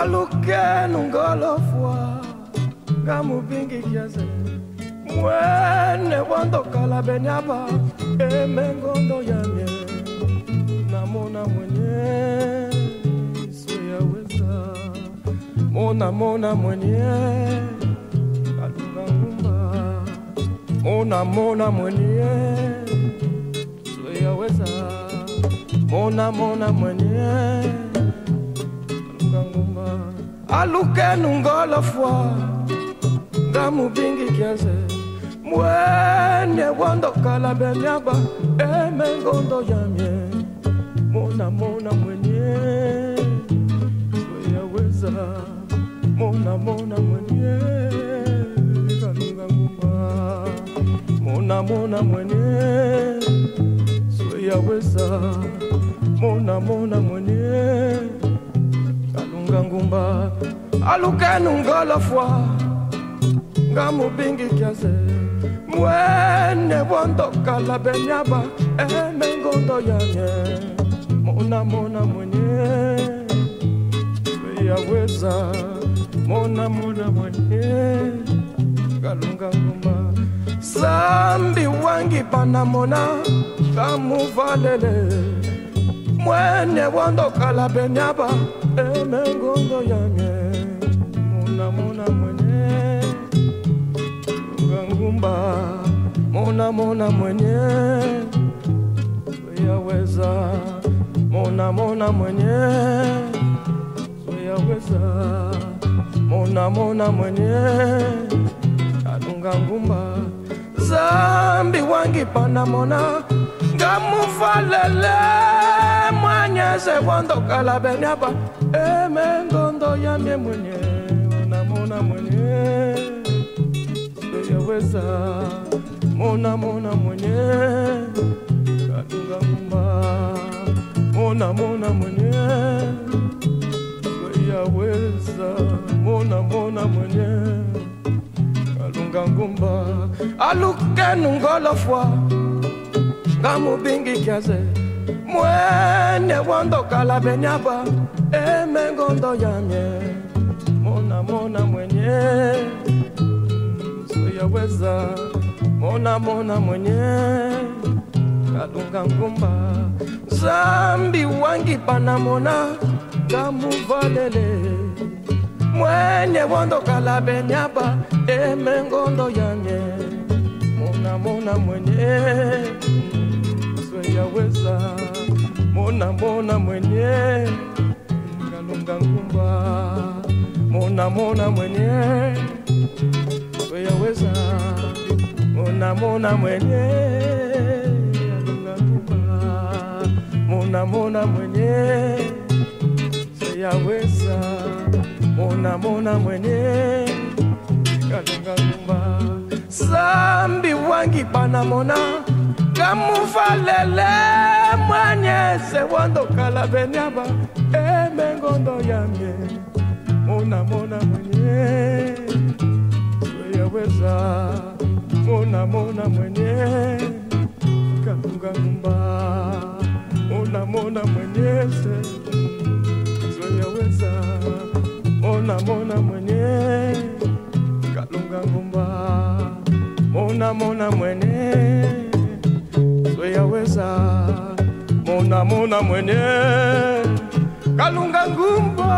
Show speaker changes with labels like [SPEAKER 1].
[SPEAKER 1] alukenu ngolofwa ngamubingi kiaze. Mwene wandokala benyaba emengondo yamye namona mwenye sweyaweza mona mona mwenye kalunga ngumba. Mona mona mwenye sweyaweza mona mona mwenye kalunga ngumba alukenu ngolofwa ngamubingi kiaze mwene wandokala benyaba emengondo yamye mona mona mwenye sweyaweza mona mona mwenye kalunga ngumba. Mona mona mwenye sweyaweza mona mona ngumba alukenu ngolofwa ngamubingi kiaze mwene wondokala benyaba. Eh, Emengondo yanye. Mona mona mwenye. Yaweza mona mona mwenye. Kalunga ngumba sambi wangi panamona kamuvalele mwene wondokala benyaba emengondo yanye mona mona mwenye. Ngumba mona mona mwenye. Yaweza mona mona mwenye. Yaweza mona mona mwenye. Alunga ngumba zambi wangi pana mona ngamufalele mwanyeze wandokala benyaba emengondo yamye mwenye mona mona mwenye yaweza mona mona mona mona mona mona mwenye kalunga ngumba alukenu ngolofwa ngamubingi kiaze mwene wandokala benyaba emengondo eh, yamye mona mona mwenye yaweza mona mona mwenye kalunga ngumba zambi wangi panamona ngamuvalele mwenye wondokala benyaba emengondo eh, yanye mona mona mwenye sweyaweza mona mona mwenye. Kalunga ngumba. Mona mona mwenye. Yaweza mona mona mwenye. Alunga ngumba. Mona mona mwenye. Yaweza mona mona mwenye. Kalunga ngumba. Sambi wangi pana mona kamufalele mwanye sewandokala benyaba emengondo yamye mona mona mwenye. Yaweza mona mona mwenye. Kalunga ngumba. Mona mona mwenye se. Yaweza mona mona mwenye. Kalunga ngumba. Mona mona mwenye yaweza. Mona mona mwenye. Kalunga ngumba